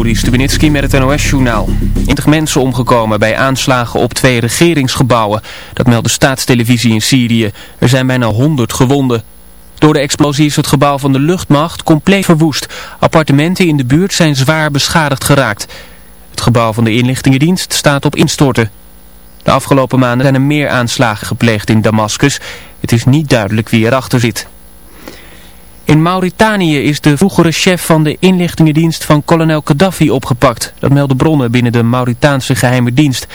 Juri Stubenitski met het NOS-journaal. Intig mensen omgekomen bij aanslagen op twee regeringsgebouwen. Dat meldt de staatstelevisie in Syrië. Er zijn bijna 100 gewonden. Door de explosie is het gebouw van de luchtmacht compleet verwoest. Appartementen in de buurt zijn zwaar beschadigd geraakt. Het gebouw van de inlichtingendienst staat op instorten. De afgelopen maanden zijn er meer aanslagen gepleegd in Damascus. Het is niet duidelijk wie erachter zit. In Mauritanië is de vroegere chef van de inlichtingendienst van kolonel Gaddafi opgepakt. Dat melden bronnen binnen de Mauritaanse geheime dienst.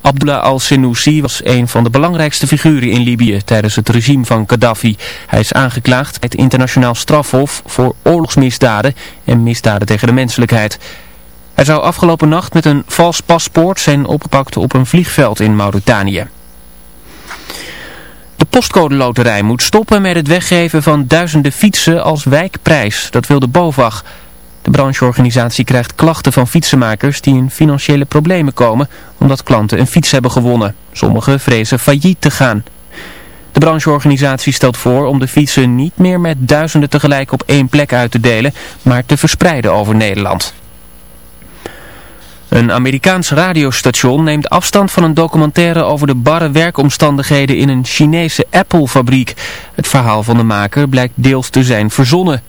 Abdullah al-Senoussi was een van de belangrijkste figuren in Libië tijdens het regime van Gaddafi. Hij is aangeklaagd bij het internationaal strafhof voor oorlogsmisdaden en misdaden tegen de menselijkheid. Hij zou afgelopen nacht met een vals paspoort zijn opgepakt op een vliegveld in Mauritanië. De postcode loterij moet stoppen met het weggeven van duizenden fietsen als wijkprijs. Dat wil de BOVAG. De brancheorganisatie krijgt klachten van fietsenmakers die in financiële problemen komen omdat klanten een fiets hebben gewonnen. Sommigen vrezen failliet te gaan. De brancheorganisatie stelt voor om de fietsen niet meer met duizenden tegelijk op één plek uit te delen, maar te verspreiden over Nederland. Een Amerikaans radiostation neemt afstand van een documentaire over de barre werkomstandigheden in een Chinese Apple-fabriek. Het verhaal van de maker blijkt deels te zijn verzonnen.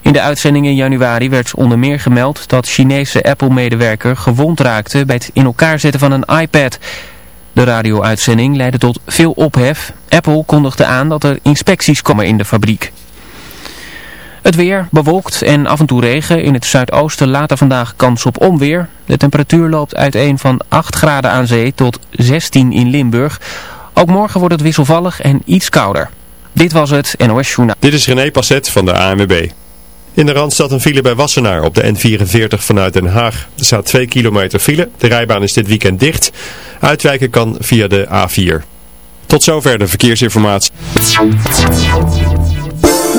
In de uitzending in januari werd onder meer gemeld dat Chinese Apple-medewerker gewond raakte bij het in elkaar zetten van een iPad. De radio-uitzending leidde tot veel ophef. Apple kondigde aan dat er inspecties komen in de fabriek. Het weer bewolkt en af en toe regen. In het zuidoosten later vandaag kans op onweer. De temperatuur loopt uiteen van 8 graden aan zee tot 16 in Limburg. Ook morgen wordt het wisselvallig en iets kouder. Dit was het NOS Journaal. Dit is René Passet van de ANWB. In de Randstad een file bij Wassenaar op de N44 vanuit Den Haag. Er staat 2 kilometer file. De rijbaan is dit weekend dicht. Uitwijken kan via de A4. Tot zover de verkeersinformatie.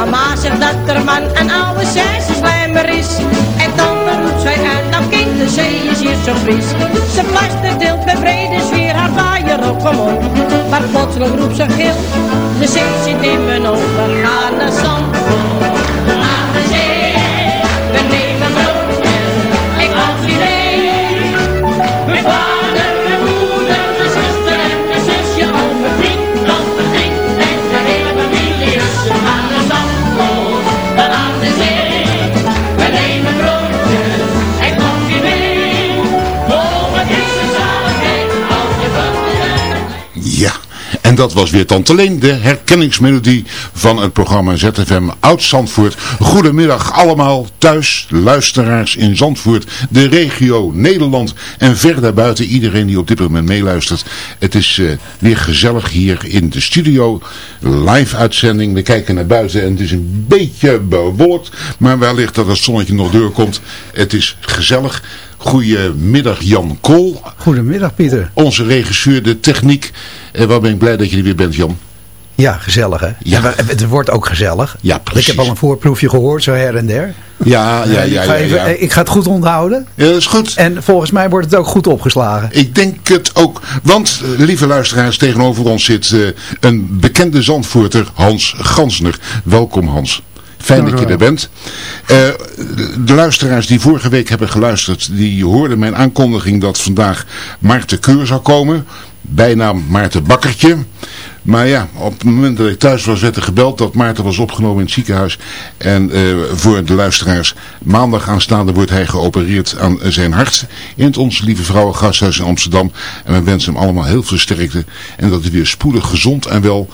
Mama zegt dat er man een oude slijmer is. En dan roept zij uit, nou kind, de zee is hier zo fris. Ze plaster deelt bij brede sfeer haar vaaier op omhoog. Maar plotseling roept ze gil, de zee zit in mijn ogen. Ga naar Zandvoort, dat was weer Tante Leen, de herkenningsmelodie van het programma ZFM Oud Zandvoort. Goedemiddag allemaal thuis, luisteraars in Zandvoort, de regio, Nederland en ver daarbuiten. Iedereen die op dit moment meeluistert. Het is uh, weer gezellig hier in de studio. Live uitzending. We kijken naar buiten en het is een beetje bewolkt. Maar wellicht dat het zonnetje nog doorkomt. Het is gezellig. Goedemiddag Jan Kool. Goedemiddag Pieter. Onze regisseur, de techniek. En waar ben ik blij dat je er weer bent Jan. Ja, gezellig hè. Ja. En het wordt ook gezellig. Ja, precies. Ik heb al een voorproefje gehoord, zo her en der. Ja, ja, Eh, ja. ik, ga even- eh, ik ga het goed onthouden. Ja, dat is goed. En volgens mij wordt het ook goed opgeslagen. Ik denk het ook. Want, eh, lieve luisteraars, tegenover ons zit eh, een bekende Zandvoorter, Hans Gansner. Welkom Hans. Fijn dat je er bent. Eh, de luisteraars die vorige week hebben geluisterd, die hoorden mijn aankondiging dat vandaag Maarten Keur zou komen. Bijnaam Maarten Bakkertje. Maar ja, op het moment dat ik thuis was, werd er gebeld dat Maarten was opgenomen in het ziekenhuis. En eh, voor de luisteraars, maandag aanstaande wordt hij geopereerd aan zijn hart. In het Onze Lieve Vrouwen Gasthuis in Amsterdam. En we wensen hem allemaal heel veel sterkte. En dat hij weer spoedig gezond en wel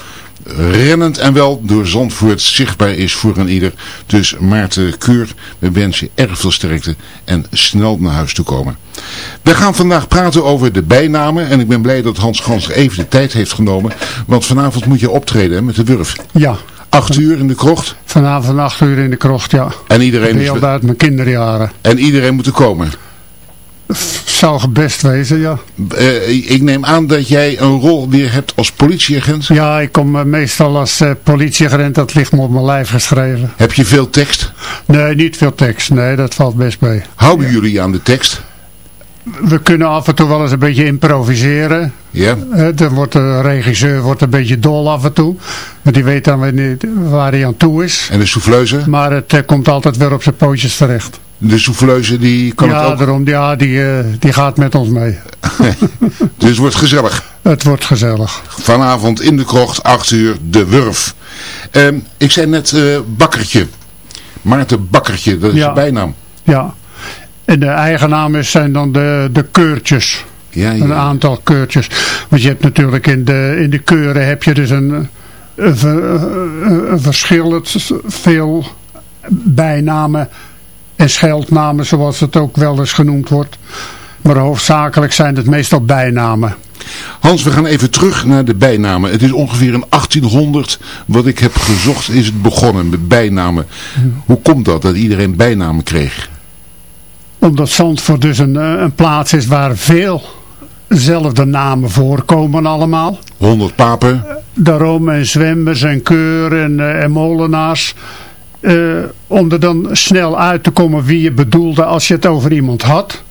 rennend en wel door Zandvoort zichtbaar is voor een ieder. Dus Maarten Keur, we wensen je erg veel sterkte en snel naar huis toe komen. We gaan vandaag praten over de bijnamen en ik ben blij dat Hans Gans even de tijd heeft genomen. Want vanavond moet je optreden hè, met de Wurf. Ja, Acht uur in de krocht vanavond 8 uur in de krocht, ja. en iedereen, is, uit mijn kinderjaren. en iedereen moet er komen. Zou best wezen, ja. Eh, ik neem aan dat jij een rol weer hebt als politieagent. Ja, ik kom eh, meestal als eh, politieagent, dat ligt me op mijn lijf geschreven. Heb je veel tekst? Nee, niet veel tekst. Nee, dat valt best mee. Houden jullie aan de tekst? We kunnen af en toe wel eens een beetje improviseren. Ja. Eh, dan wordt de regisseur wordt een beetje dol af en toe. Want die weet dan weer niet waar hij aan toe is. En de souffleuse? Maar het eh, komt altijd weer op zijn pootjes terecht. De souffleuse die kan ja, het ook. daarom, ja, die, eh, die gaat met ons mee. Dus het wordt gezellig. Het wordt gezellig. Vanavond in de krocht, 8 uur, de Wurf. Ehm, ik zei net eh, Bakkertje. Maarten Bakkertje, dat is Ja. zijn bijnaam. Ja. En de eigenamen zijn dan de, de keurtjes. Ja, Een ja. aantal keurtjes. Want je hebt natuurlijk in de, in de keuren heb je dus een, een, een, een verschil. Het is veel bijnamen en scheldnamen zoals het ook wel eens genoemd wordt. Maar hoofdzakelijk zijn het meestal bijnamen. Hans, we gaan even terug naar de bijnamen. Het is ongeveer in 1800, wat ik heb gezocht, is het begonnen met bijnamen. Hoe komt dat, dat iedereen bijnamen kreeg? Omdat Zandvoort dus een, eh, een plaats is waar veel zelfde namen voorkomen allemaal. 100 papen, Daarom en zwemmers en keur en, eh, en molenaars. Eh, om er dan snel uit te komen wie je bedoelde als je het over iemand had.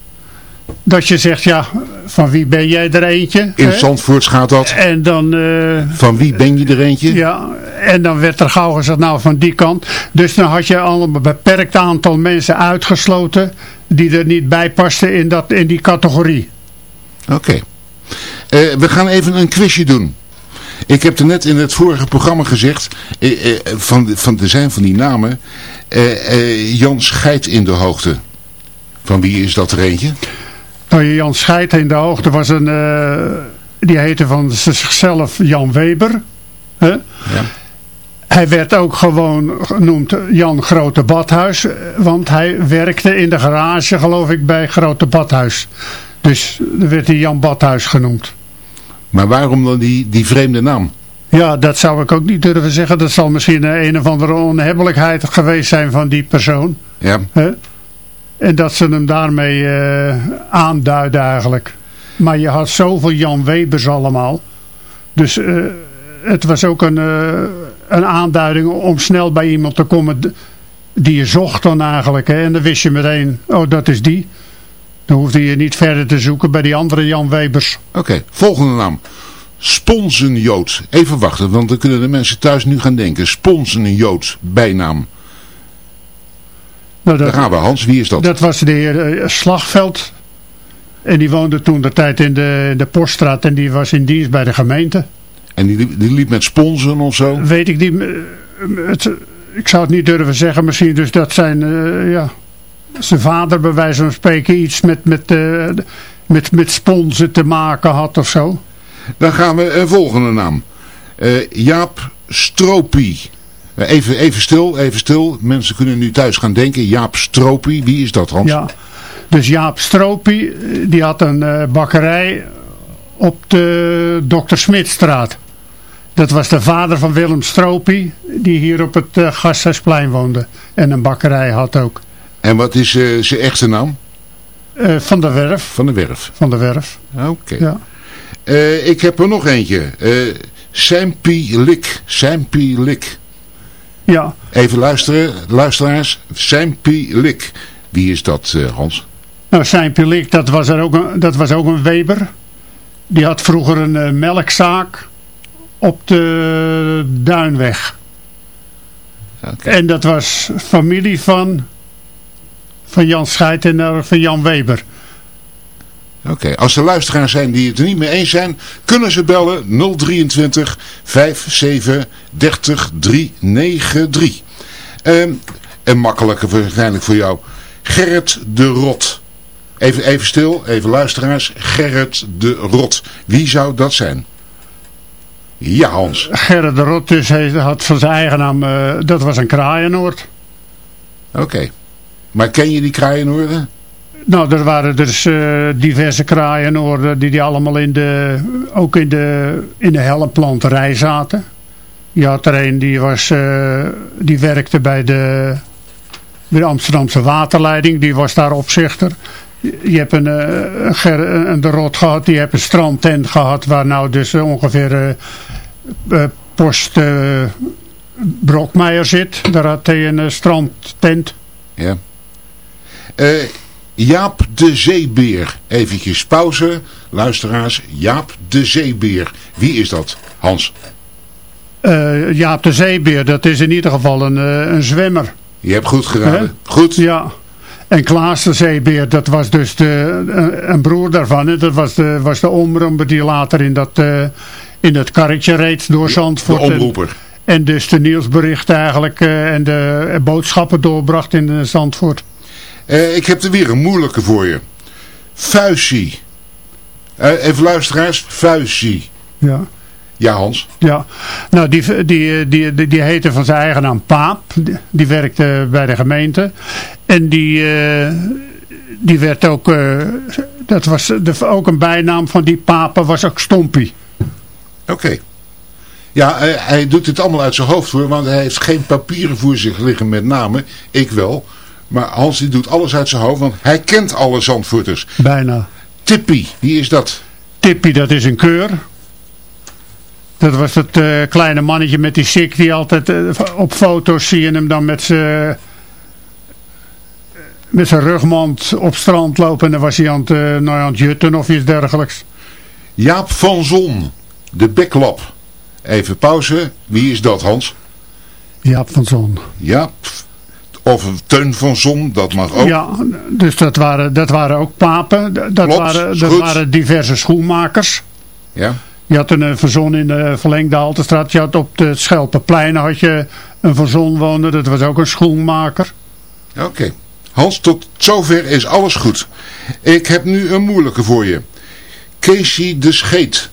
Dat je zegt, ja, van wie ben jij er eentje? in hè? Zandvoort gaat dat. En dan, eh, Van wie ben je er eentje? ja, en dan werd er gauw gezegd, nou van die kant. Dus dan had je al een beperkt aantal mensen uitgesloten die er niet bij pasten in, dat, in die categorie. Oké. Eh, we gaan even een quizje doen. Ik heb er net in het vorige programma gezegd, eh, van, de- van, er zijn van die namen, Jan Scheid in de hoogte. Van wie is dat er eentje? Nou, Jan Scheid in de hoogte was een, die heette van zichzelf Jan Weber. Ja. Hij werd ook gewoon genoemd Jan Grote Badhuis, want hij werkte in de garage geloof ik bij Grote Badhuis. Dus werd hij Jan Badhuis genoemd. Maar waarom dan die, die vreemde naam? Ja, dat zou ik ook niet durven zeggen. Dat zal misschien een, of andere onhebbelijkheid geweest zijn van die persoon. Ja? En dat ze hem daarmee eh, aanduiden eigenlijk. Maar je had zoveel Jan Webers allemaal. Dus eh, het was ook een, eh, een aanduiding om snel bij iemand te komen die je zocht dan eigenlijk. Hè? En dan wist je meteen, oh dat is die. Dan hoefde je niet verder te zoeken bij die andere Jan Webers. oké. Volgende naam. Sponsenjood. Even wachten, want dan kunnen de mensen thuis nu gaan denken. Sponsenjood, bijnaam. Nou, Daar dat, gaan we, Hans. Wie is dat? dat was de heer eh, Slagveld. En die woonde toen de tijd in de, in de Poststraat en die was in dienst bij de gemeente. En die, liep- die liep met sponsen of zo? weet ik niet. eh, Het, ik zou het niet durven zeggen. Misschien dus dat zijn, eh, ja, zijn vader bij wijze van spreken iets met, met, eh, met, met sponsen te maken had of zo. Dan gaan we een volgende naam. Eh, Jaap Stropie. Eh, even, even stil, even stil. Mensen kunnen nu thuis gaan denken. Jaap Stropie, wie is dat Hans? Ja, dus Jaap Stropie, eh, die had een eh, bakkerij op de Dr. Smitstraat. Dat was de vader van Willem Stropie, die hier op het uh, Gasthuisplein woonde. En een bakkerij had ook. En wat is eh, zijn echte naam? Eh, van de Werf. Van de Werf. Van de Werf. Oké. Ja. Ik heb er nog eentje. Eh Sempi Lik. Ja, Even luisteren, luisteraars. Sempi Lik. Wie is dat, Hans? nou Pilik, dat was, er ook een, dat was ook een Weber. Die had vroeger een melkzaak op de Duinweg. En dat was familie van, van Jan Scheid en eh, van Jan Weber. Oké, als er luisteraars zijn die het er niet mee eens zijn, kunnen ze bellen 023 57 30 393. Ehm, en makkelijker waarschijnlijk voor jou. Gerrit de Rot. Even, even stil, even luisteraars. Gerrit de Rot. Wie zou dat zijn? Ja, Hans. Gerrit de Rot dus had van zijn eigen naam, eh, dat was een kraaienoord. Oké. Maar ken je die kraaienoorden? Nou, er waren dus eh, diverse kraaienoorden die, die allemaal in de, ook in de, in de helmplanterij zaten. Je had er een die, was, eh, die werkte bij de, bij de Amsterdamse waterleiding, die was daar opzichter. Je hebt een, een, de rot gehad, die heeft een strandtent gehad waar nou dus ongeveer post eh, Brokmeijer zit. Daar had hij een eh, strandtent. Ja. Eh, Jaap de Zeebeer. Eventjes pauze. Luisteraars, Jaap de Zeebeer. Wie is dat, Hans? Eh, Jaap de Zeebeer, dat is in ieder geval een, eh, een zwemmer. Je hebt goed geraden. Hè? Goed. Ja. En Klaas de Zeebeer, dat was dus de, een- broer daarvan. hè. Dat was de, was de die later in dat, eh, in dat karretje reed door De Zandvoort. En- omroeper. En dus de nieuwsberichten eigenlijk eh, en de boodschappen doorbracht in eh, Zandvoort. Eh, ik heb er weer een moeilijke voor je. Fuisie. Even luisteraars. Fuisie. Ja. Ja, Hans. Ja, nou die, die, die, die, die heette van zijn eigen naam Paap. Die, werkte bij de gemeente. En die, die werd ook, dat was de, ook een bijnaam van die Papen was ook Stompie. Oké. Ja, eh, hij doet dit allemaal uit zijn hoofd hoor. Want hij heeft geen papieren voor zich liggen met namen. Ik wel. Maar Hans die doet alles uit zijn hoofd. Want hij kent alle Zandvoorters. Bijna. Tippie. Wie is dat? Tippie, dat is een keur. Dat was het eh, kleine mannetje met die sik die altijd eh, op foto's zie je hem dan met zijn met zijn rugmand op strand lopen en dan was hij aan het, eh, nou, aan het jutten of iets dergelijks. Jaap van Zon. De beklap. Even pauze. Wie is dat Hans? Jaap van Zon. Jaap. Of Teun van Zon. Dat mag ook. Ja, dus dat waren, dat waren ook papen. Dat, Klopt, waren, dat goed. waren diverse schoenmakers. Ja. Je had een eh, Van Zon in de verlengde Haltestraat. Je had op de Schelpenplein had je een Van Zon wonen. Dat was ook een schoenmaker. Oké. Hans, tot zover is alles goed. Ik heb nu een moeilijke voor je. Casey de Scheet.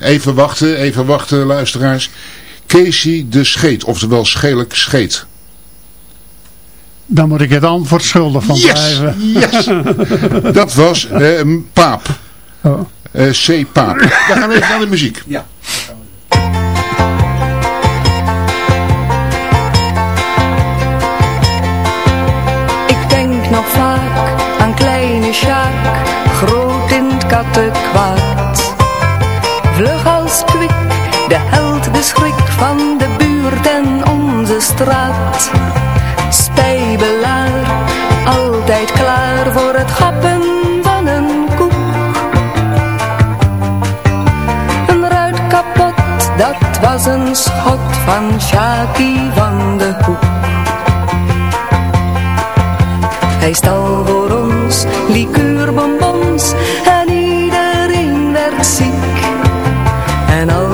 Even wachten, even wachten luisteraars. Casey de Scheet, oftewel Schelijk Scheet. Dan moet ik het antwoord schuldig van Yes, blijven. yes. Dat was eh, Paap. Oh. Eh, C. Paap. Dan gaan we even naar de muziek. Ja. Ik denk nog vaak aan kleine Sjaak, groot in het kattenkwaad. Vlug als kwik, de held, de schrik van de buurt en onze straat. Spijbelaar, altijd klaar voor het gappen van een koek. Een ruit kapot, dat was een schot van Sjaakie van de Hoek. Hij stal voor ons liqueurbonbons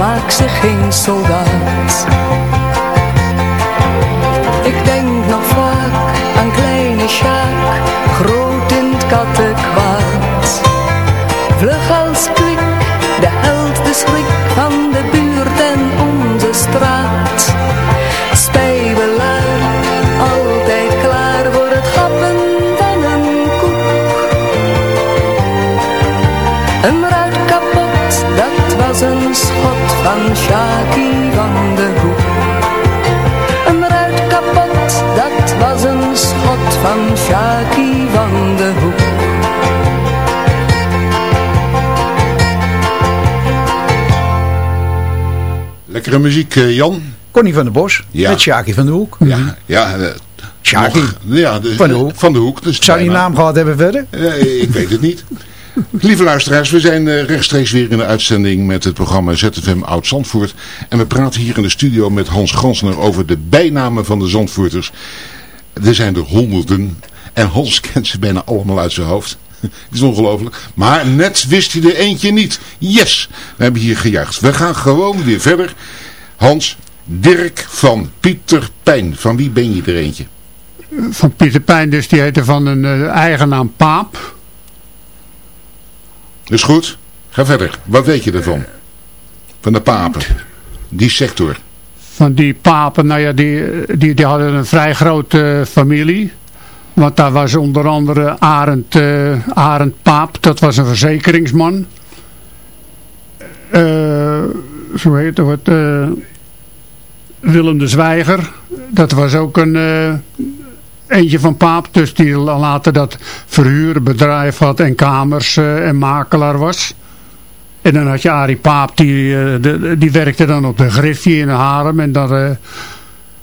Maak ze geen soldaat. Van Shaki van de Hoek. Een ruit kapot, dat was een schot van Shaki van de Hoek. Lekkere muziek, eh, Jan. Connie van der Bos. Ja. Met Sjaki van de Hoek. Ja, ja. eh, Sjaki. nog- ja de, Van de Hoek. Van de Hoek. Dus Zou die naam gehad hebben verder? Eh, ik weet het niet. Lieve luisteraars, we zijn eh, rechtstreeks weer in de uitzending met het programma ZFM Oud Zandvoort. En we praten hier in de studio met Hans Gansner over de bijnamen van de Zandvoorters. Er zijn er honderden en Hans kent ze bijna allemaal uit zijn hoofd. Is ongelooflijk. Maar net wist hij er eentje niet. Yes, we hebben hier gejuicht. We gaan gewoon weer verder. Hans, Dirk van Pieter Pijn. Van wie ben je er eentje? Van Pieter Pijn dus, die heette van een eh, eigen naam Paap. Is goed. Ga verder. Wat weet je ervan? Van de papen. Die sector. Van die papen, nou ja, die, die, die hadden een vrij grote eh, familie. Want daar was onder andere Arend, eh Arend Paap, dat was een verzekeringsman. Eh, zo heet het, eh, Willem de Zwijger, dat was ook een eentje van Paap. Dus die later dat verhuurbedrijf had en kamers eh, en makelaar was. En dan had je Arie Paap, die, eh, de- die werkte dan op de Griffie in Haarlem. En daar, eh,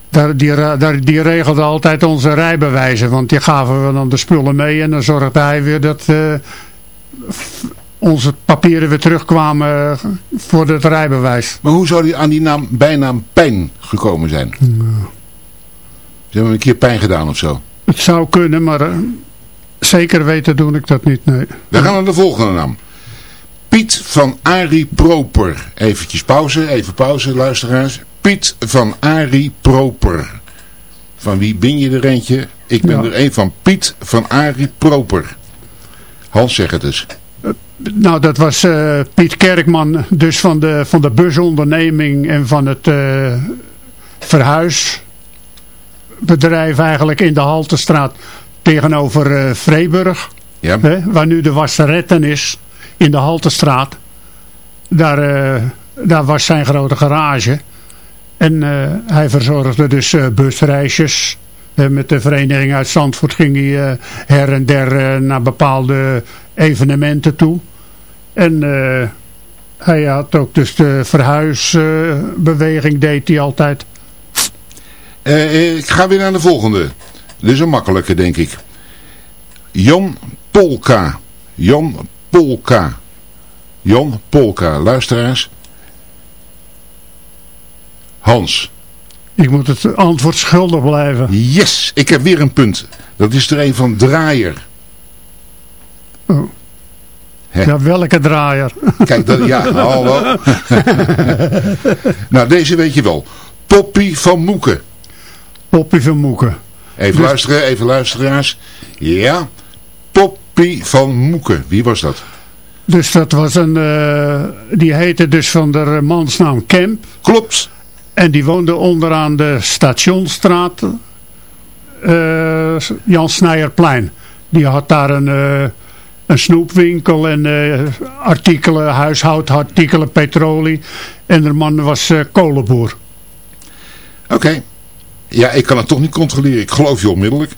daar, die, daar, die regelde altijd onze rijbewijzen. Want die gaven we dan de spullen mee. En dan zorgde hij weer dat onze papieren weer terugkwamen voor het rijbewijs. Maar hoe zou die aan die naam, bijnaam Pijn gekomen zijn? Ze hebben een keer pijn gedaan of zo. Het zou kunnen, maar eh, zeker weten doe ik dat niet. Nee. We gaan naar de volgende naam. Piet van Arie Proper. Eventjes pauze, even pauze luisteraars. Piet van Arie Proper. Van wie ben je er eentje? Ik ben Ja. er een van Piet van Arie Proper. Hans, zeg het eens. Nou, dat was eh, Piet Kerkman, dus van de, van de busonderneming en van het eh, verhuisbedrijf eigenlijk in de Haltestraat tegenover eh Vreeburg. Ja. Hè, waar nu de wasseretten is, in de Haltestraat. Daar, eh, daar was zijn grote garage. En eh, hij verzorgde dus busreisjes. Met de vereniging uit Zandvoort ging hij her en der naar bepaalde evenementen toe. En hij had ook dus de verhuisbeweging deed hij altijd. Eh, eh, ik ga weer naar de volgende. Dit is een makkelijke, denk ik. Jan Polka. Jan Polka. Jan Polka. Luisteraars. Hans. Ik moet het antwoord schuldig blijven. Yes, ik heb weer een punt. Dat is er een van Draaier. Oh. Ja, welke draaier? Kijk, dat, ja, hallo. nou, deze weet je wel. Poppy van Moeken. Poppy van Moeken. Even Dus- luisteren, even luisteraars. Ja, Poppy van Moeken. Wie was dat? Dus dat was een, eh, die heette dus van de mansnaam Kemp. Klopt. En die woonde onderaan de Stationstraat, eh, Jan Snijerplein. Die had daar een, eh, een snoepwinkel en artikelen, huishoudartikelen, petrolie. En de man was kolenboer. Oké. Ja, ik kan het toch niet controleren. Ik geloof je onmiddellijk.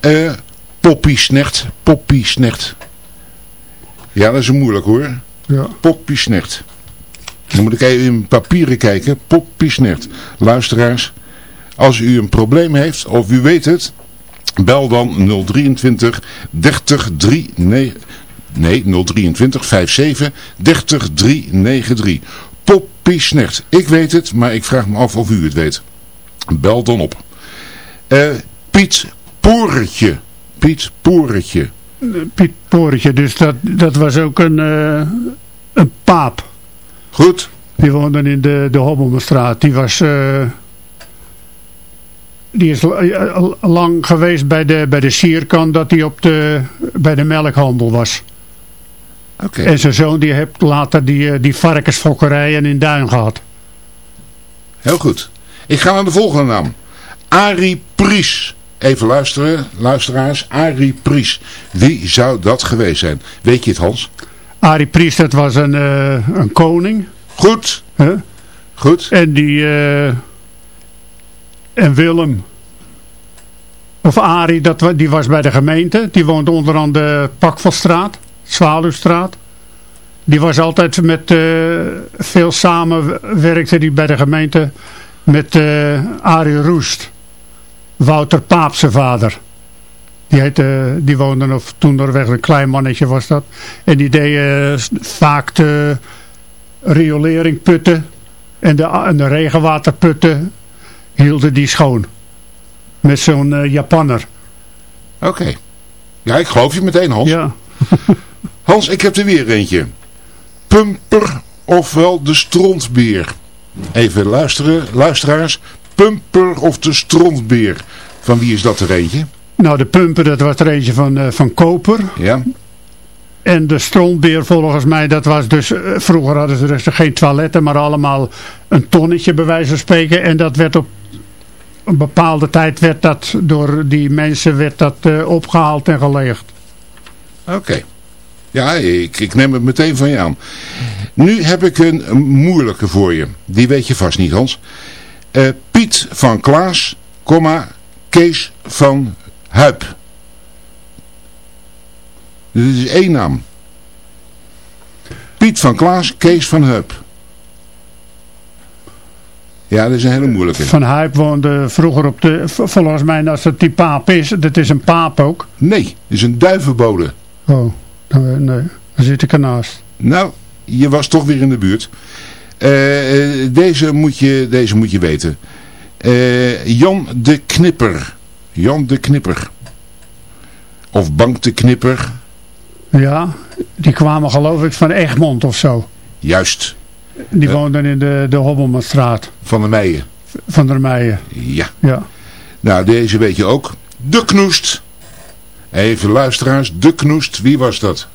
Eh Poppy Snecht. Poppy Snecht. Ja, dat is moeilijk hoor. Ja. Poppy Snecht. Dan moet ik even in papieren kijken. Poppy Snecht. Luisteraars, als u een probleem heeft of u weet het, bel dan 023 30 3 nee, nee 023 57 30 393. Poppy Snecht. Ik weet het, maar ik vraag me af of u het weet. Bel dan op. Eh, Piet Poortje. Piet Poortje. Piet Poretje, dus dat, dat was ook een, eh, een paap. Goed. Die woonde in de, de. Die was... eh, die is la- lang geweest bij de, bij de sierkan dat hij op de, bij de melkhandel was. Oké. En zijn zoon die heeft later die, die varkensfokkerijen in Duin gehad. Heel goed. Ik ga naar de volgende naam. Arie Pries. Even luisteren, luisteraars. Arie Pries. Wie zou dat geweest zijn? Weet je het Hans? Arie Priest, dat was een, eh, een koning. Goed. Goed. En die... eh, en Willem... Of Arie, dat, die was bij de gemeente. Die woonde onderaan de Pakvelstraat. Zwaluwstraat. Die was altijd met... eh, veel samen werkte die bij de gemeente... Met eh Arie Roest. Wouter Paap zijn vader. Die, heette, die woonde nog toen weg een klein mannetje was dat. En die deed eh, vaak de riolering putten en de, en de regenwaterputten hielden die schoon. Met zo'n eh, Japanner. Oké. Ja, ik geloof je meteen Hans. Ja. Hans, ik heb er weer eentje. Pumper ofwel de strontbeer. Even luisteren, luisteraars. Pumper of de strontbeer. Van wie is dat er eentje? Nou, de pumper, dat was er eentje van, eh, van koper. Ja. En de strontbeer volgens mij, dat was dus... eh, vroeger hadden ze dus geen toiletten, maar allemaal een tonnetje bij wijze van spreken. En dat werd op een bepaalde tijd werd dat door die mensen werd dat eh, opgehaald en gelegd. Oké. Ja, ik, ik neem het meteen van je aan. Nu heb ik een, moeilijke voor je. Die weet je vast niet, Hans. Eh, Piet van Klaas, comma, Kees van Huip. Dit is één naam. Piet van Klaas, Kees van Huip. Ja, dat is een hele moeilijke. Van Huip woonde vroeger op de... Volgens mij, als het die paap is, dat is een paap ook. Nee, het is een duivenbode. Oh, nee, dan zit ik ernaast. Nou, je was toch weer in de buurt. Eh, eh, deze, moet je, deze moet je weten. Eh, Jan de Knipper. Jan de Knipper. Of Bank de Knipper. Ja, die kwamen geloof ik van Egmond of zo. Juist. Die woonden in de, de Hobbelmanstraat Van de Meijen. van der Meijen. Ja. Ja. Nou, deze weet je ook. De Knoest. Even luisteraars. De Knoest. Wie was dat?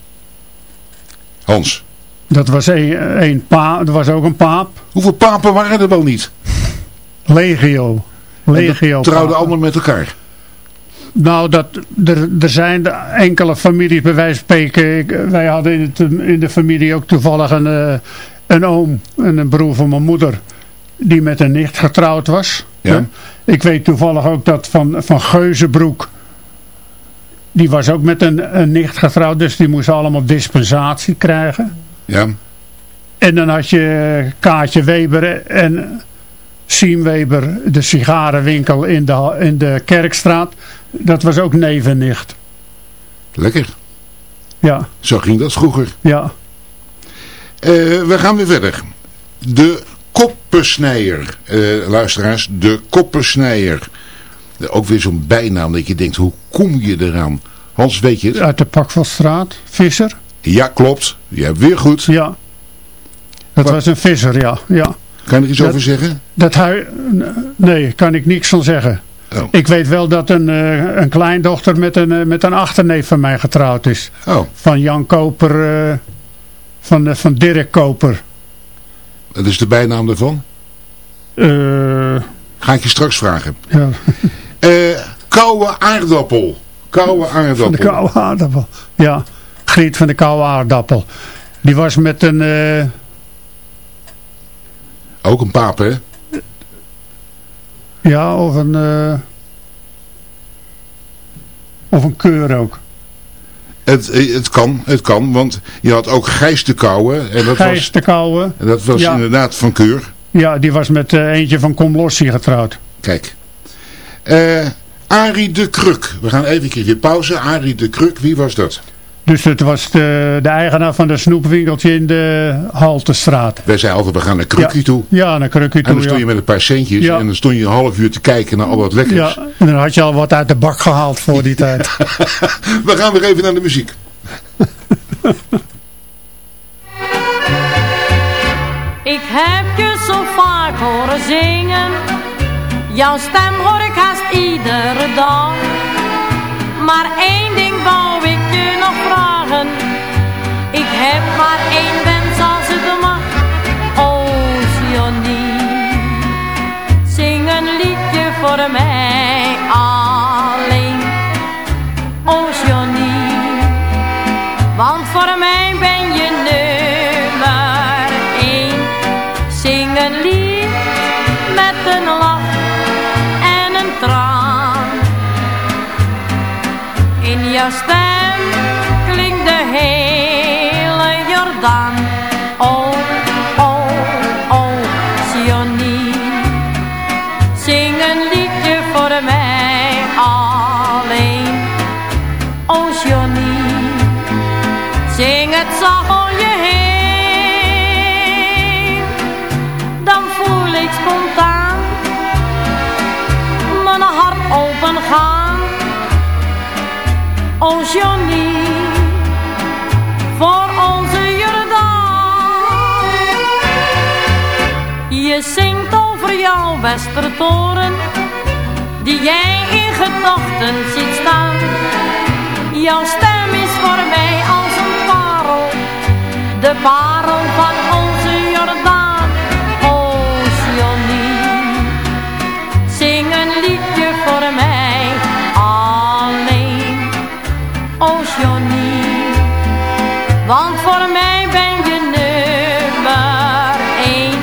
Hans. Dat was een, een paap, dat was ook een paap. Hoeveel papen waren er wel niet? Legio. Legio. Trouwden allemaal met elkaar. Nou, dat, er, er zijn enkele families, bij wijze van spreken. Ik- wij hadden in, het, in de familie ook toevallig een, eh, een oom en een broer van mijn moeder. Die met een nicht getrouwd was. Ja. Ik weet toevallig ook dat van, van Geuzenbroek. Die was ook met een, een nicht getrouwd. Dus die moesten allemaal dispensatie krijgen. Ja. En dan had je Kaatje Weber en Siem Weber, de sigarenwinkel in de, in de Kerkstraat. Dat was ook neef en nicht. Lekker. Ja, Zo ging dat vroeger. ja. Eh, we gaan weer verder. De koppensnijer. Eh, luisteraars, de koppensnijer. Eh, Ook weer zo'n bijnaam dat je denkt, hoe kom je eraan? Hans, weet je het? Uit de Pakvelstraat, visser. Ja, klopt. Je hebt weer goed. Ja. Dat Wat? was een visser, ja. ja. Kan je er iets Dat- over zeggen? Dat hij, nee, kan ik niks van zeggen. Oh. Ik weet wel dat een, eh, een kleindochter met een, eh, met een achterneef van mij getrouwd is. Oh, Van Jan Koper, eh, Van, van Dirk Koper. Dat is de bijnaam daarvan? Ga ik je straks vragen. ja, koude aardappel. Koude van aardappel. de koude aardappel. Ja, Griet van de koude aardappel. Die was met een... eh, Ook een paap, hè? ja, of een... eh, of een keur ook. Het, eh, het kan, het kan, want je had ook Gijs de Kouwe. En dat Gijs was, de koude. en dat was Ja. inderdaad van Keur. Ja, die was met eh, eentje van Comlossie getrouwd. Kijk. Eh Arie de Kruk. We gaan even een keertje pauze. Arie de Kruk, wie was dat? Dus het was de, de eigenaar van de snoepwinkeltje in de Haltestraat. Wij zeiden altijd, we gaan naar Krukkie ja. toe. Ja, naar Krukkie En toe, dan stond ja. je met een paar centjes Ja. en dan stond je een half uur te kijken naar al wat lekkers. Ja, en dan had je al wat uit de bak gehaald voor die tijd. We gaan weer even naar de muziek. Ik heb je zo vaak horen zingen. Jouw stem hoor ik haast iedere dag. Maar één ding wou ik je nog vragen. Ik heb maar één wens als het mag. Oh, Johnny. Zing een liedje voor mij alleen. Oh, Johnny. Want voor mij In jouw Oh Johnny, voor onze Jordaan. Je zingt over jouw Westertoren, die jij in gedachten ziet staan. Jouw stem is voor mij als een parel, de parel van onze Jordaan. Oh Johnny, zing een liedje voor mij Oh Johnny, want voor mij ben je nummer één.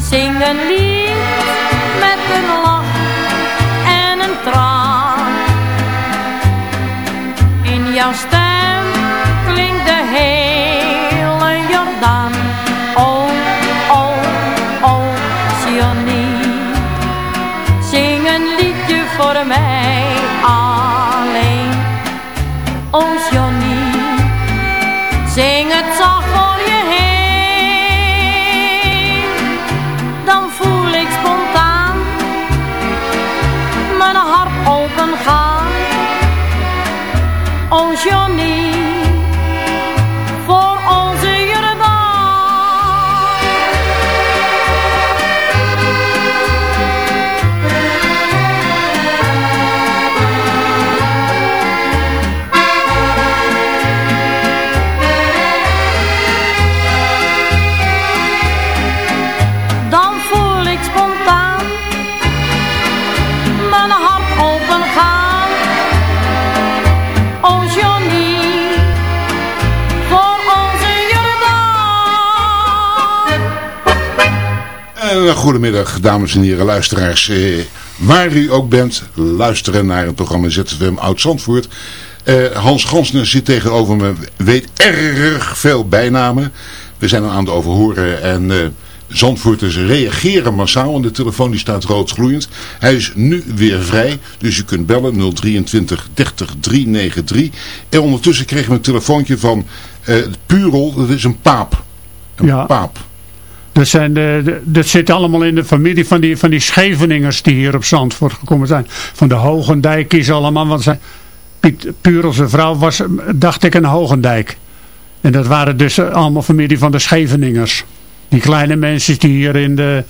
Zing een lied met een lach en een traan. In jouw stem klinkt de hele Jordaan. Oh Johnny, goedemiddag, dames en heren luisteraars. Eh, waar u ook bent, luisteren naar het programma ZFM Oud-Zandvoort. Eh, Hans Gansner zit tegenover me, weet erg veel bijnamen. We zijn aan het overhoren en eh Zandvoorters reageren massaal. En de telefoon die staat rood Hij is nu weer vrij, dus u kunt bellen 023 30 393. En ondertussen kregen we een telefoontje van eh Purel, dat is een paap. Een Ja. paap. Dat, zijn de, de- dat zit allemaal in de familie van die, van die Scheveningers die hier op Zandvoort gekomen zijn. Van de Hogendijkjes allemaal. Want zijn, Piet Purel zijn vrouw was, dacht ik, een Hogendijk. En dat waren dus allemaal familie van de Scheveningers. Die kleine mensen die hier, in de,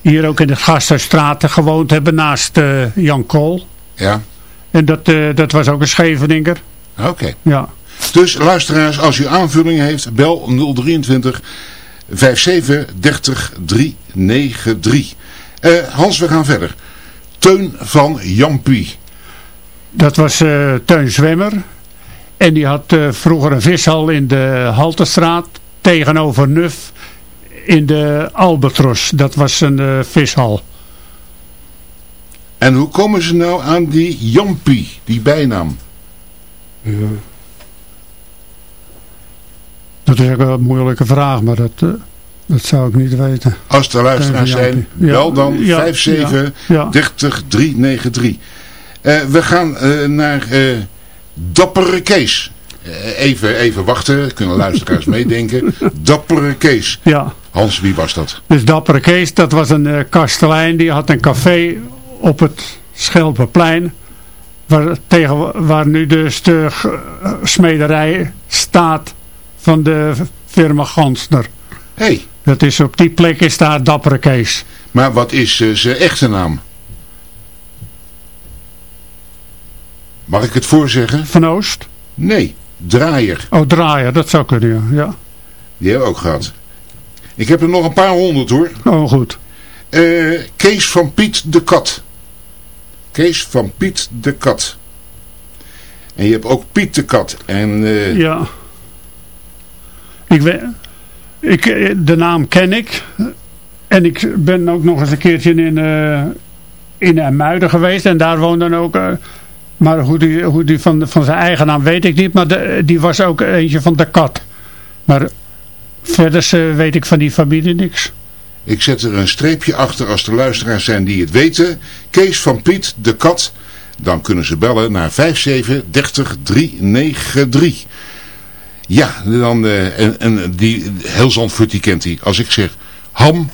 hier ook in de Gasthuisstraat gewoond hebben naast eh, Jan Kool. Ja, En dat, eh, dat was ook een Scheveninger. oké. Ja. Dus luisteraars, als u aanvulling heeft, bel 023 57 30 393. Eh, Hans, we gaan verder. Teun van Jampie. Dat was eh Teun Zwemmer. En die had eh, vroeger een vishal in de Haltestraat tegenover Nuf in de Albatros. Dat was een eh, vishal. En hoe komen ze nou aan die Jampie, die bijnaam? Dat is ook wel een moeilijke vraag, maar dat, eh, dat zou ik niet weten. Als er luisteraars zijn, bel dan ja, 57 ja, ja. 30 393. Eh, we gaan eh, naar Dappere Kees. Even, even wachten, kunnen luisteraars meedenken. Dappere Kees. Ja, Hans, wie was dat? dus Dappere Kees, dat was een kastelein. Die had een café op het Schelpenplein. Waar, tegen, waar nu dus de smederij staat van de firma Gansner. hey, Dat is op die plek is daar Dappere Kees. maar wat is eh, zijn echte naam? Mag ik het voorzeggen? Van Oost? Nee, Draaier. Oh, Draaier, dat zou kunnen, ja. ja. Die hebben we ook gehad. Ik heb er nog een paar honderd hoor. Oh, goed. Eh, Kees van Piet de Kat. Kees van Piet de Kat. En je hebt ook Piet de Kat. En eh, Ja. Ik weet, ik, eh, de naam ken ik. En ik ben ook nog eens een keertje in, eh in Muiden geweest. En daar woonde dan ook... eh, maar hoe die, hoe die van, van zijn eigen naam weet ik niet. Maar die was ook eentje van de kat. Maar verder weet ik van die familie niks. ik zet er een streepje achter als er luisteraars zijn die het weten. Kees van Piet de Kat. Dan kunnen ze bellen naar 57 30 393. Ja, dan, eh, en, en die, heel Zandvoort die kent hij. Als ik zeg Ham,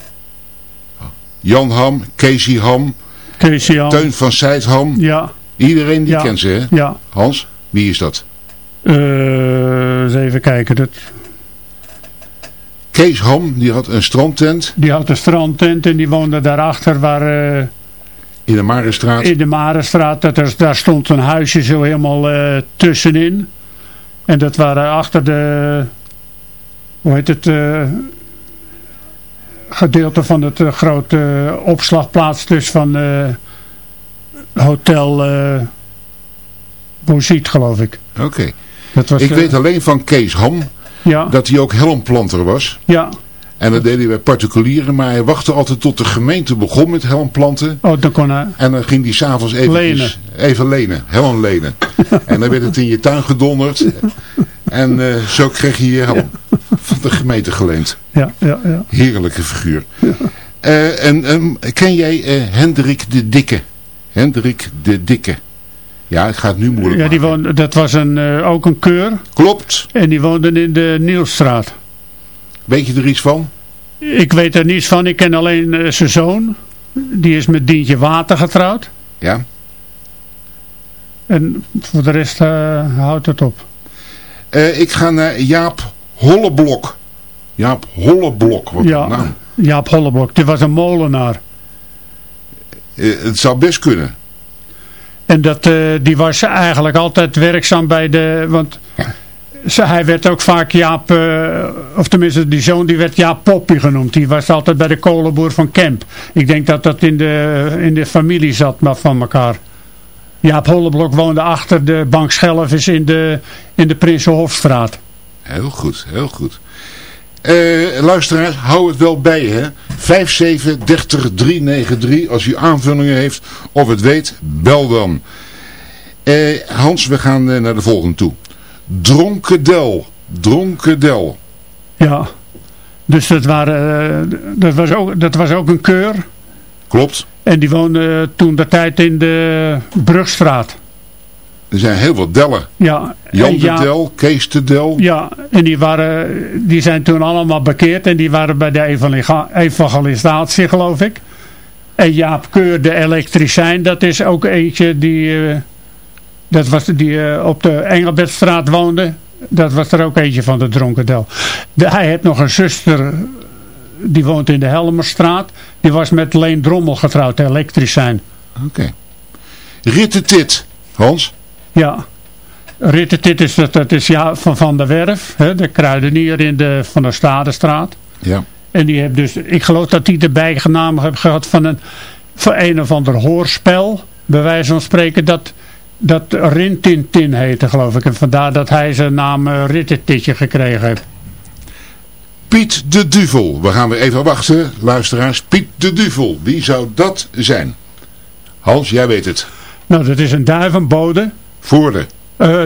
Jan Ham, Casey Ham, Kees Jan. Teun van Seidham. Ja, Iedereen die Ja. kent ze, hè? ja. Hans, wie is dat? Eh, eens even kijken. Dat, Kees Ham, die had een strandtent die had een strandtent en die woonde daarachter waar... eh, in de Marenstraat. In de Marenstraat, dat er, daar stond een huisje zo helemaal tussenin. En dat waren achter de, hoe heet het, eh, gedeelte van het eh, grote opslagplaats dus van eh, Hotel eh Bozit geloof ik. Oké. Dat was, Ik weet alleen van Kees Ham ja, dat hij ook helmplanter was. ja. En dat deed hij bij particulieren, maar hij wachtte altijd tot de gemeente begon met helmplanten. Oh, dan kon hij, En dan ging hij s'avonds even Lenen. even lenen, helm lenen. en dan werd het in je tuin gedonderd. En eh, zo kreeg je je helm van de gemeente geleend. ja, ja, ja. Heerlijke figuur. Eh, en ehm, ken jij eh, Hendrik de Dikke? Hendrik de Dikke. Ja, het gaat nu moeilijk ja die woonde, dat was een, ook een keur. Klopt. En die woonde in de Nieuwstraat. Weet je er iets van? Ik weet er niets van. Ik ken alleen eh, zijn zoon. Die is met Dientje Water getrouwd. Ja. En voor de rest eh, houdt het op. Eh, ik ga naar Jaap Holleblok. Jaap Holleblok, wat Ja. naam. Jaap Holleblok. Die was een molenaar. Het zou best kunnen. En dat, die was eigenlijk altijd werkzaam bij de... Want hij werd ook vaak Jaap... eh, of tenminste die zoon die werd Jaap Poppy genoemd. Die was altijd bij de kolenboer van Kemp. Ik denk dat dat in de, in de familie zat maar van elkaar. Jaap Holleblok woonde achter de bank Schelvis in de, in de Prinsenhofstraat. Heel goed, heel goed. Eh luisteraars, hou het wel bij hè. 57 30 393. Als u aanvullingen heeft of het weet, bel dan. Eh, Hans, we gaan naar de volgende toe. Dronkedel. Dronkedel. Ja. Dus dat, waren, eh, dat, was ook, dat was ook een keur. Klopt. En die woonde toen de tijd in de Brugstraat. Er zijn heel wat dellen. Ja, Jan de ja, Del, Kees de Del. Ja, en die, waren, die zijn toen allemaal bekeerd. En die waren bij de evangelisatie, geloof ik. En Jaap Keur, de elektricijn, dat is ook eentje die... dat was die eh, op de Engelbertstraat woonde. Dat was er ook eentje van de Dronkendel. De, hij heeft nog een zuster, die woont in de Helmerstraat. Die was met Leen Drommel getrouwd, de elektricijn. Oké. Rittetit. Hans. Ja, Rittertit is, dat, dat is ja, van Van der Werf, hè, de kruidenier in de, van de Stadestraat. Ja. En die heeft dus, ik geloof dat hij de bijnaam heeft gehad van een, van een of ander hoorspel. Bij wijze van spreken dat, dat Rintintin heette geloof ik. En vandaar dat hij zijn naam uh, gekregen heeft. Piet de Duvel. We gaan weer even wachten, luisteraars. Piet de Duvel. Wie zou dat zijn? Hans, jij weet het. Nou, dat is een duivenbode. Voorde. Uh,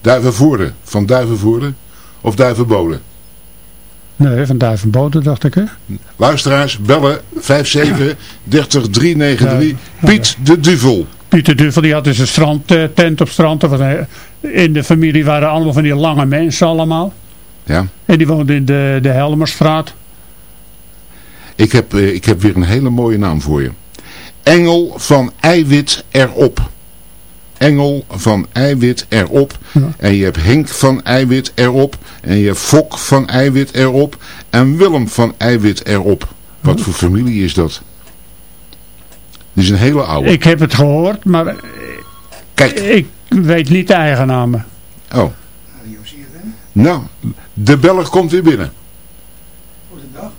Duivenvoorde. Van Duivenvoorde. Of Duivenbode. Nee, van Duivenbode dacht ik hè. Luisteraars, bellen 57 30 393. Piet de Duvel. Piet de Duvel, die had dus een strandtent op strand. In de familie waren allemaal van die lange mensen allemaal. Ja. En die woonde in de, de Helmerstraat. Ik heb, uh, ik heb weer een hele mooie naam voor je. Engel van eiwit erop. Engel van eiwit erop. Ja. En je hebt Henk van eiwit erop. En je hebt Fok van eiwit erop. En Willem van eiwit erop. Wat voor familie is dat? Die is een hele oude. Ik heb het gehoord, maar Kijk. ik weet niet de eigenamen. Oh. Nou, de Belg komt weer binnen. Goedendag.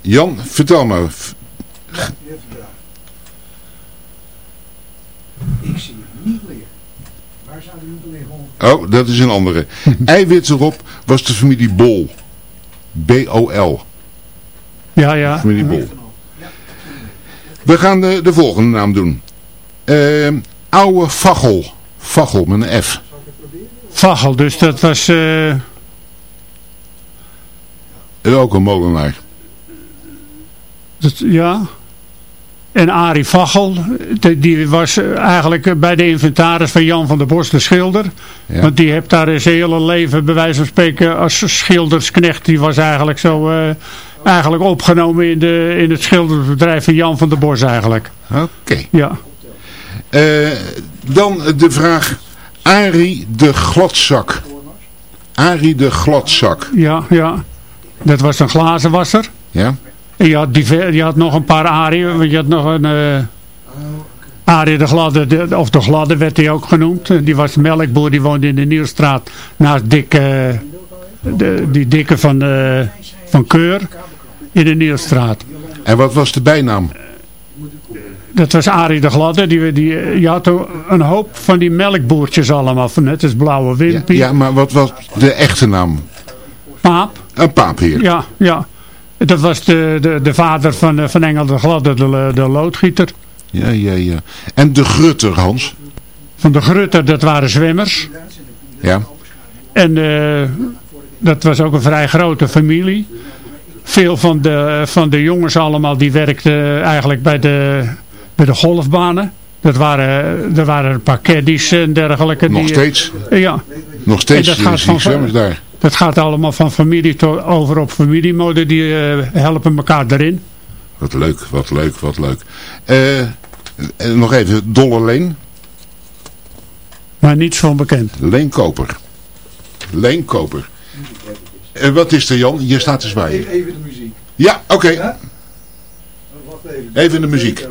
Jan, vertel maar. Ja, ik zie hem niet liggen. Waar zou hij moeten liggen? Oh, dat is een andere. Eiwit erop was de familie Bol. B-O-L. Ja, ja. Familie Bol. We gaan de, de volgende naam doen. Uh, oude Vachel. Vachel met een F. Vachel, dus dat was... Uh... Ook een molenaar. Dat, ja. En Arie Vachel, die, was eigenlijk bij de inventaris van Jan van der Bos de schilder. Ja. Want die heeft daar zijn hele leven, bij wijze van spreken, als schildersknecht. Die was eigenlijk zo uh, eigenlijk opgenomen in, de, in het schildersbedrijf van Jan van der Bos eigenlijk. Oké. Okay. Ja. Uh, dan de vraag, Arie de Gladzak. Arie de Gladzak. Ja, ja. Dat was een glazenwasser. Ja. En je had, je had nog een paar Arie. Je had nog een... Uh, Arie de Gladde, de, of de Gladde werd hij ook genoemd. Die was melkboer, die woonde in de Nieuwstraat. Naast Dick, uh, de, die dikke van, van Keur. In de Nieuwstraat. En wat was de bijnaam? Dat was Arie de Gladde. Die, die, je had een hoop van die melkboertjes allemaal. Net als Blauwe Wimpie. Ja, ja, maar wat was de echte naam? Paap. Een paapheer. Ja, ja. Dat was de, de, de vader van, van Engel de Gladde, de, de loodgieter. Ja, ja, ja. En de Grutter, Hans? Van de Grutter, dat waren zwemmers. Ja. En uh, dat was ook een vrij grote familie. Veel van de, van de jongens allemaal, die werkten eigenlijk bij de, bij de golfbanen. Dat waren, er waren een paar caddies en dergelijke. Nog die, steeds? Ja. Nog steeds dat gaat van, zwemmers daar? Dat gaat allemaal van familie tot over op familiemode. Die uh, helpen elkaar erin. Wat leuk, wat leuk, wat leuk. Uh, nog even, Dolle Leen. Maar niets van bekend. Leen Koper. Leen Koper. En uh, wat is er Jan? Je staat te zwaaien. Even, de muziek. Ja, oké. Okay. Even de muziek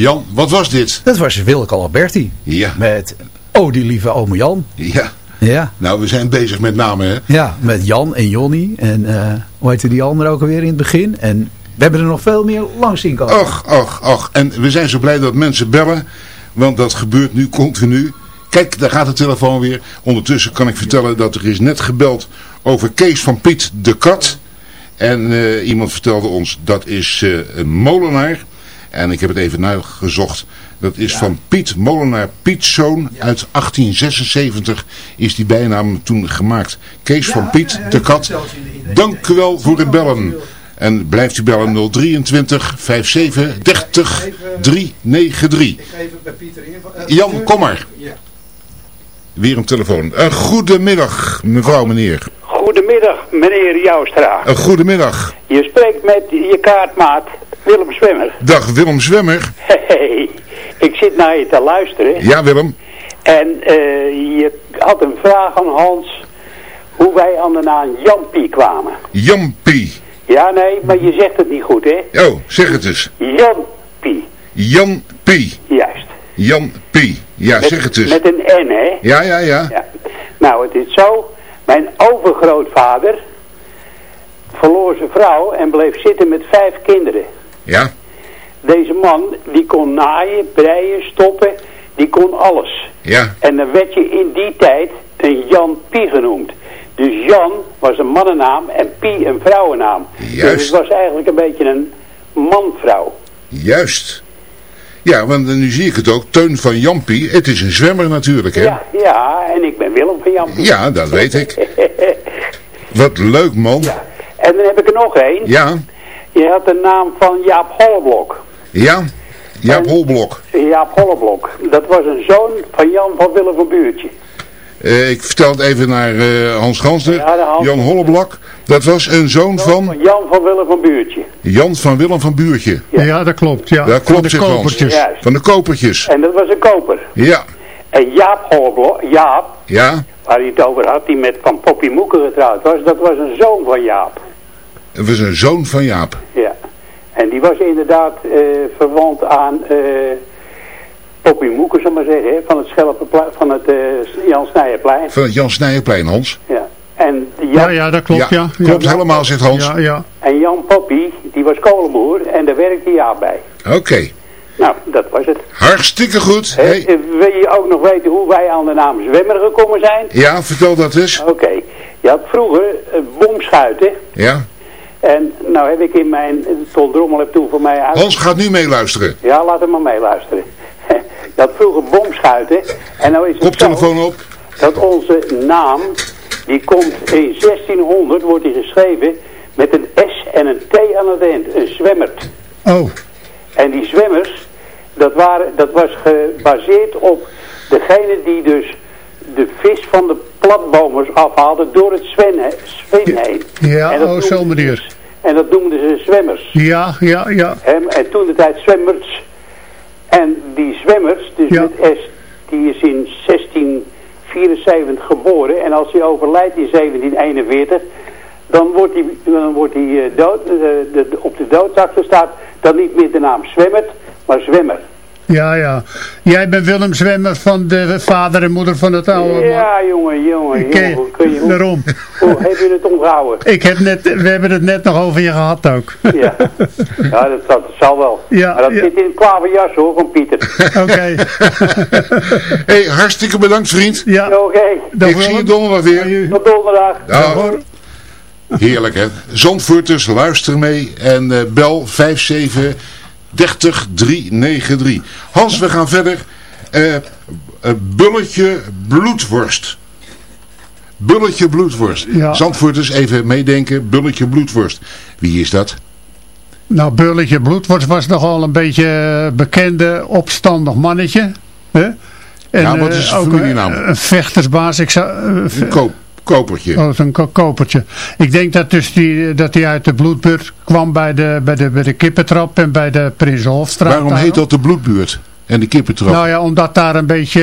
Jan, wat was dit? Dat was Wilke Alberti. Ja. Met Oh die lieve ome Jan. Ja. Ja. Nou, we zijn bezig met namen, hè? Ja, met Jan en Jonny. En eh, hoe heette die andere ook alweer in het begin? En we hebben er nog veel meer langs zien komen. Och, och, och. En we zijn zo blij dat mensen bellen. Want dat gebeurt nu continu. Kijk, daar gaat de telefoon weer. Ondertussen kan ik vertellen dat er is net gebeld over Kees van Piet de Kat. En eh, iemand vertelde ons, dat is eh, een molenaar. En ik heb het even nagezocht. Dat is van Piet Molenaar Pietzoon. Uit 1876 is die bijnaam toen gemaakt. Kees van Piet de Kat. Dank u wel voor het bellen. En blijft u bellen 023 57 30 393. Jan, kom maar. Weer een telefoon. Een goedemiddag, mevrouw, meneer. Goedemiddag, meneer Joustra. Een goedemiddag. Je spreekt met je kaartmaat Willem Zwemmer. Dag Willem Zwemmer. Hey, ik zit naar je te luisteren. Ja, Willem. En eh, je had een vraag aan Hans hoe wij aan de naam Jampie kwamen. Jampie. Ja, nee, maar je zegt het niet goed, hè? Oh, zeg het eens. Jampie, Jan P. juist. Jan P. Ja, zeg het eens. Met een N, hè? Ja, ja, ja. Ja. Nou, het is zo. Mijn overgrootvader verloor zijn vrouw en bleef zitten met vijf kinderen. Ja. Deze man, die kon naaien, breien, stoppen, die kon alles. Ja. En dan werd je in die tijd een Jan Pie genoemd. Dus Jan was een mannennaam en Pie een vrouwennaam. Juist. Dus het was eigenlijk een beetje een man-vrouw. Juist. Ja, want nu zie ik het ook. Teun van Jampie. Het is een zwemmer natuurlijk, hè? Ja, ja, en ik ben Willem van Jan Pie. Ja, dat weet ik. Wat leuk, man. En dan heb ik er nog één. Ja. Je had de naam van Jaap Holleblok. Ja. Jaap Holblok. Jaap Holleblok. Dat was een zoon van Jan van Willem van Buurtje. Eh, ik vertel het even naar eh, Hans Gansner. Ja, de Hans- Jan Holleblok. Dat was een zoon van Jan van Willem van Buurtje. Jan van Willem van Buurtje. Ja, dat klopt. Ja. Dat Van klopt, de zegt Hans. kopertjes. Juist. Van de kopertjes. En dat was een koper. Ja. En Jaap Holleblok, Jaap, Ja. waar hij het over had, die met Van Poppy Moeken getrouwd was, dat was een zoon van Jaap. Het was een zoon van Jaap. Ja. En die was inderdaad eh, verwant aan eh Poppy Moeken, zal maar zeggen, hè, van het, Schelpenplein, van het uh, Jan Snijerplein. Van het Jan Snijerplein, Hans. Ja. En Jan, Ja, ja, dat klopt, ja. ja. Klopt helemaal, zegt Hans. Ja, ja. En Jan Poppy, die was kolenboer en daar werkte Jaap bij. Oké, Nou, dat was het. hartstikke goed. Hey. Wil je ook nog weten hoe wij aan de naam Zwemmer gekomen zijn? Ja, vertel dat eens. Oké. Je had vroeger uh, bomschuiten. Ja. En nou heb ik in mijn... Tol Drommel heb toen voor mij uit... Hans gaat nu meeluisteren. Ja, laat hem maar meeluisteren. Had vroeger bomschuiten. En nou is het Koptelefoon zo op. dat onze naam... Die komt in 1600, wordt die geschreven... Met een S en een T aan het eind. Een zwemmert. Oh, En die zwemmers, dat, waren, dat was gebaseerd op degene die dus de vis van de platbomers afhaalden door het Sven, Sven heen. ja, En oh, dus- En dat noemden ze zwemmers. Ja, ja, ja. En, en toen de tijd zwemmers. En die zwemmers, dus Ja. met S, die is in 1674 geboren. En als hij overlijdt in 1741, dan wordt hij, dan wordt hij eh, dood, eh, de, de- op de doodsakte staat dan niet meer de naam Zwemmert, maar Zwemmer. Ja, ja. Jij bent Willem Zwemmer van de vader en moeder van het oude man. Ja, jongen, jongen, jongen. Hoe, kun je, hoe, daarom. hoe heb je het onthouden? Ik heb net, we hebben het net nog over je gehad ook. Ja, ja dat, dat zal wel. Ja, maar dat ja. zit in het klaverjas hoor, van Pieter. Oké. hey, hartstikke bedankt vriend. Ja, Oké, Ik zie je donderdag weer. tot donderdag. Dag. hoor. Heerlijk hè. Zandvoorters, luister mee en eh, bel 57 30 393. Hans, we gaan verder. Eh, eh, bulletje bloedworst. Bulletje bloedworst. Ja. Zandvoorters, even meedenken. Bulletje bloedworst. Wie is dat? Nou, Bulletje Bloedworst was nogal een beetje eh, bekende, opstandig mannetje. Hè? En, Ja, wat is zijn familienaam? Een, een vechtersbaas. Ik zou, Een koop, kopertje. Oh, zo'n ko- kopertje. Ik denk dat, dus die, dat hij uit de bloedbuurt kwam bij de, bij de, bij de kippentrap en bij de Prinsenhofstraat. Waarom daar. heet dat de bloedbuurt? En de kippentrap? Nou ja, omdat daar een beetje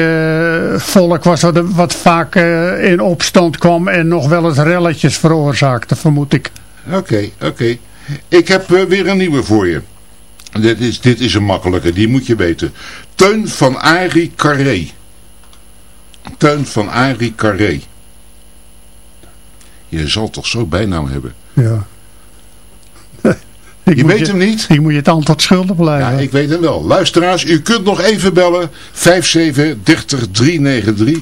eh, volk was wat, wat vaak eh, in opstand kwam en nog wel eens relletjes veroorzaakte, vermoed ik. Oké, oké. Ik heb eh, weer een nieuwe voor je. Dit is, dit is een makkelijke, die moet je weten. Teun van Arie Carré. Teun van Arie Carré. Je zal toch zo bijnaam hebben. Ja. Ik Je weet hem niet? Ik moet je het antwoord schuldig Ja, blijven. ik weet hem wel. Luisteraars, u kunt nog even bellen. 5730393.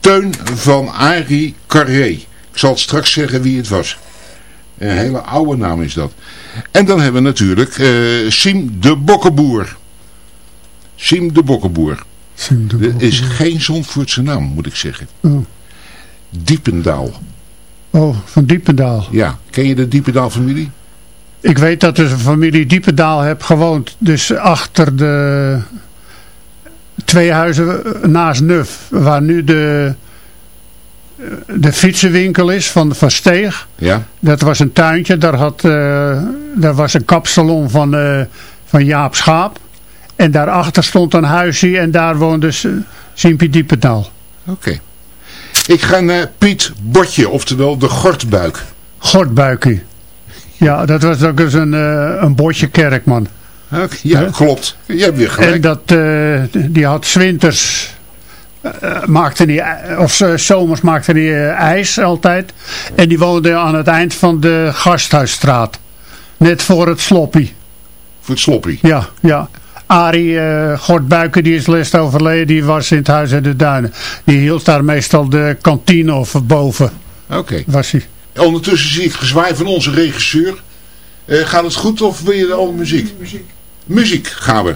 Teun van Arie Carré. Ik zal straks zeggen wie het was. Een hele oude naam is dat. En dan hebben we natuurlijk eh Siem de Bokkenboer. Siem de Bokkenboer. Sim de Dat Bok. is geen Zandvoortse naam, moet ik zeggen. Oh. Diependaal. Oh, van Diependaal. Ja, ken je de Diependaal familie? Ik weet dat dus een familie Diependaal heeft gewoond. Dus achter de twee huizen naast Nuf. Waar nu de, de fietsenwinkel is van, van Steeg. Ja. Dat was een tuintje. Daar, had, eh, daar was een kapsalon van, eh, van Jaap Schaap. En daarachter stond een huisje. En daar woonde Simpie Diependaal. Oké. Ik ga naar Piet Botje, oftewel de Gortbuik. Gortbuikie. Ja, dat was ook eens een, eh, een botje kerkman. Oké, Ja, klopt. Je hebt weer gelijk. En dat, eh, die had zwinters, eh, maakte die, of zomers maakte hij eh, ijs altijd. En die woonde aan het eind van de Gasthuisstraat. Net voor het sloppie. Voor het sloppie. Ja, ja. Arie uh, Gortbuiken, die is lest overleden, die was in het Huis in de Duinen. Die hield daar meestal de kantine of boven. Oké. Was hij. Ondertussen zie ik gezwaai van onze regisseur. Eh, gaat het goed of wil je al muziek? Muziek. Muziek gaan we.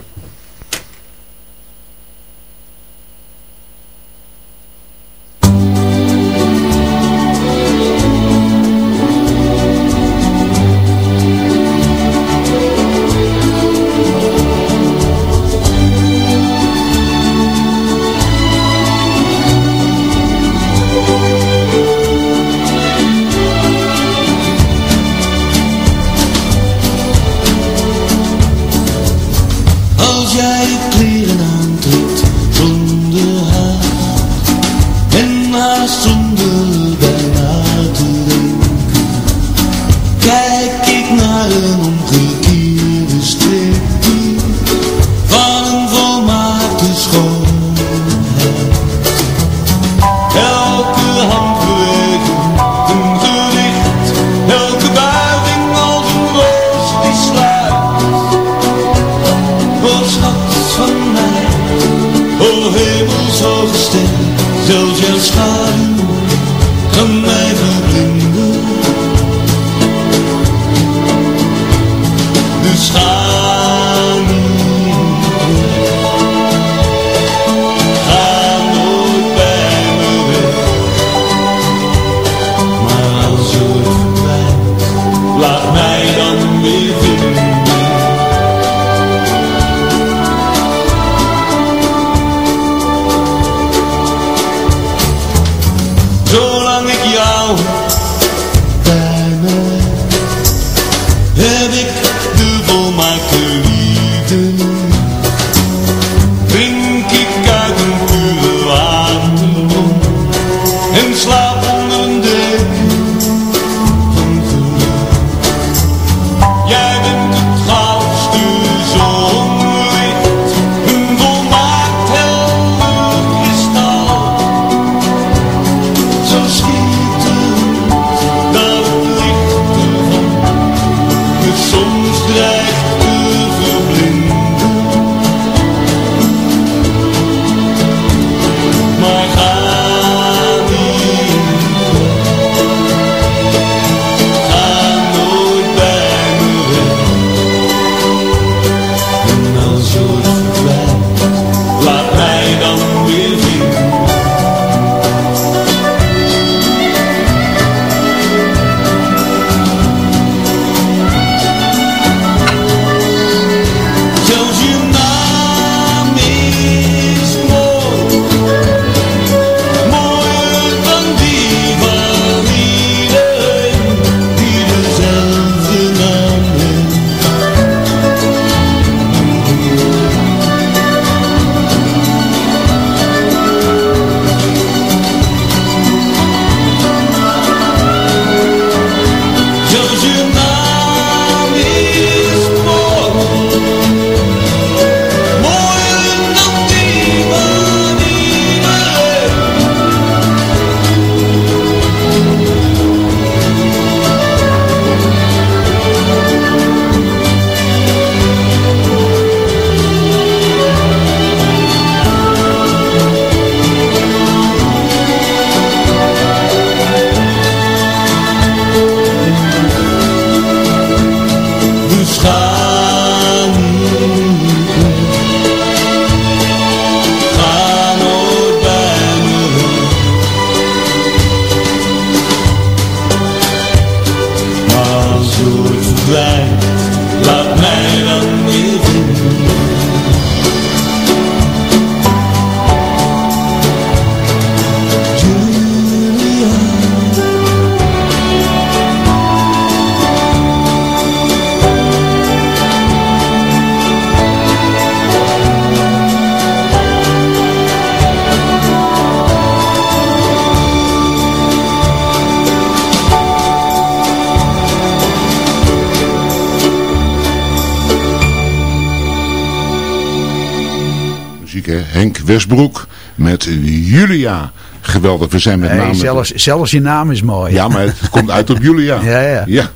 Henk Westbroek met Julia. Geweldig, we zijn met Nee, name... zelfs, zelfs je naam is mooi. Ja, maar het komt uit op Julia. Ja, ja. Ja,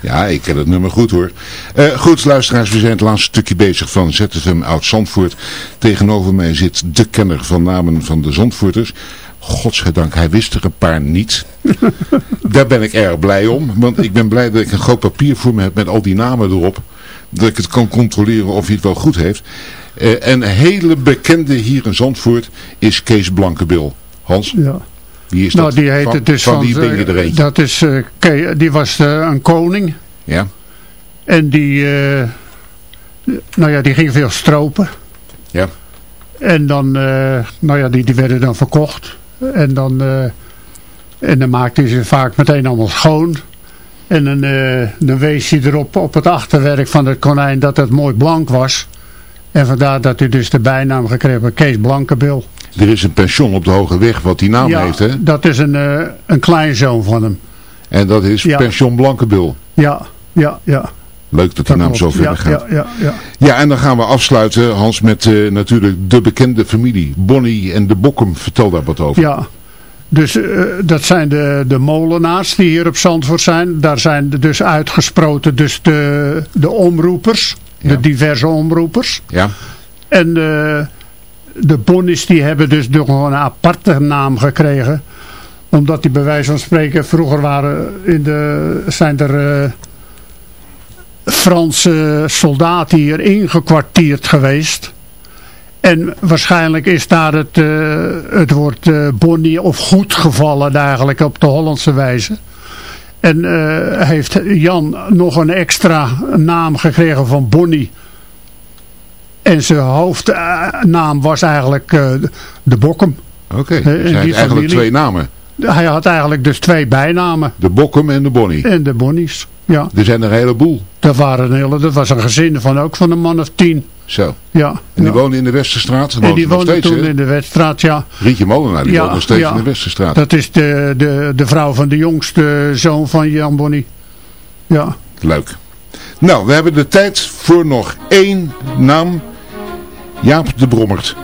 ja ik ken het nummer goed hoor. Eh, goed, luisteraars, we zijn het laatste stukje bezig van ZFM Oud-Zandvoort. Tegenover mij zit de kenner van namen van de Zandvoorters. Godzijdank, hij wist er een paar niet. Daar ben ik erg blij om. Want ik ben blij dat ik een groot papier voor me heb met al die namen erop. Dat ik het kan controleren of hij het wel goed heeft. Eh, een hele bekende hier in Zandvoort is Kees Blankebil. Hans, Ja. wie is Nou, dat? die heette van, dus van ben je er eentje? Dat is, Ke- die was eh, een koning. Ja, En die, nou ja, die ging veel stropen. ja. En dan, nou ja, die, die werden dan verkocht. En dan, en dan maakte hij ze vaak meteen allemaal schoon. En dan, eh, dan wees hij erop op het achterwerk van het konijn dat het mooi blank was. En vandaar dat hij dus de bijnaam gekregen heeft, Kees Blankebil. Er is een pension op de Hoge Weg wat die naam ja, heeft, hè? dat is een, eh, een kleinzoon van hem. En dat is Ja. pension Blankebil. Ja, ja, ja. Leuk dat die naam zo verder ja, gaat. Ja, ja, ja. Ja, en dan gaan we afsluiten, Hans, met eh, natuurlijk de bekende familie. Bonnie en de Bokkum. Vertel daar wat over. Ja, dus eh, dat zijn de, de molenaars die hier op Zandvoort zijn. Daar zijn dus uitgesproten dus de, de omroepers, Ja. de diverse omroepers. Ja, En eh, de Bonnies die hebben dus nog een aparte naam gekregen. Omdat die bij wijze van spreken vroeger waren in de, zijn er uh, Franse soldaten hier ingekwartierd geweest. En waarschijnlijk is daar het, uh, het woord uh, Bonnie of goed gevallen eigenlijk op de Hollandse wijze. En uh, heeft Jan nog een extra naam gekregen van Bonnie. En zijn hoofdnaam was eigenlijk de Bokkum. Oké, okay, dus hij heeft eigenlijk twee namen. Hij had eigenlijk dus twee bijnamen. De Bokkum en de Bonnie. En de Bonnies, ja. Er zijn er een heleboel. Dat, waren een hele, dat was een gezin van ook van een man of tien. Zo. Ja. En die ja. woonde in de Westerstraat? En die woonde steeds, toen he? in de Westerstraat, ja. Rietje Molenaar, die ja, woont nog steeds ja. in de Westerstraat. Dat is de, de, de vrouw van de jongste zoon van Jan Bonnie. Ja. Leuk. Nou, we hebben de tijd voor nog één naam. Jaap de Brommert.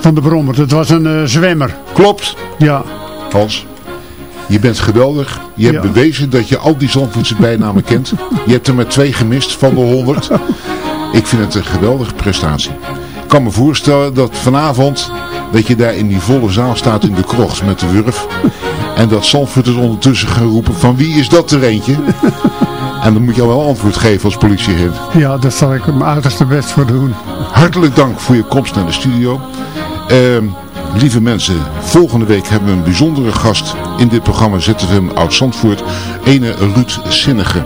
Van de Brommert, het was een uh, zwemmer. Klopt. Ja. Hans, je bent geweldig. Je hebt ja. bewezen dat je al die Zandvoortse bijnamen kent. Je hebt er maar twee gemist van de honderd. Ik vind het een geweldige prestatie. Ik kan me voorstellen dat vanavond dat je daar in die volle zaal staat in de krocht met de wurf. En dat Zandvoorters ondertussen gaan roepen van wie is dat er eentje? En dan moet je al wel antwoord geven als politieagent. Ja, daar zal ik mijn uiterste best voor doen. Hartelijk dank voor je komst naar de studio. Uh, lieve mensen, volgende week hebben we een bijzondere gast in dit programma ZFM Oud-Zandvoort. Ene Ruud Zinnige.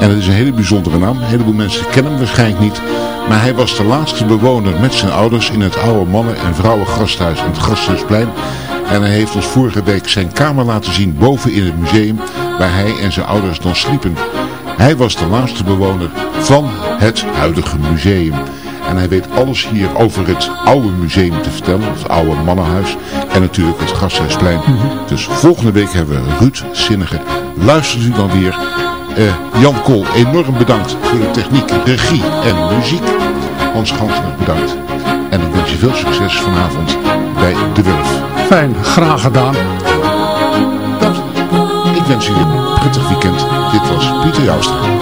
En dat is een hele bijzondere naam. Een heleboel mensen kennen hem waarschijnlijk niet. Maar hij was de laatste bewoner met zijn ouders in het oude mannen- en vrouwengasthuis aan het Gasthuisplein. En hij heeft ons vorige week zijn kamer laten zien boven in het museum waar hij en zijn ouders dan sliepen. Hij was de laatste bewoner van het huidige museum. En hij weet alles hier over het oude museum te vertellen. Het oude mannenhuis. En natuurlijk het Gasthuisplein. Mm -hmm. Dus volgende week hebben we Ruud Zinnige. Luistert u dan weer. Uh, Jan Kool, enorm bedankt voor de techniek, regie en muziek. Hans Gansner, bedankt. En ik wens je veel succes vanavond bij De Wurf. Fijn, graag gedaan. Ik wens u een prettig weekend. Dit was Pieter Joustra.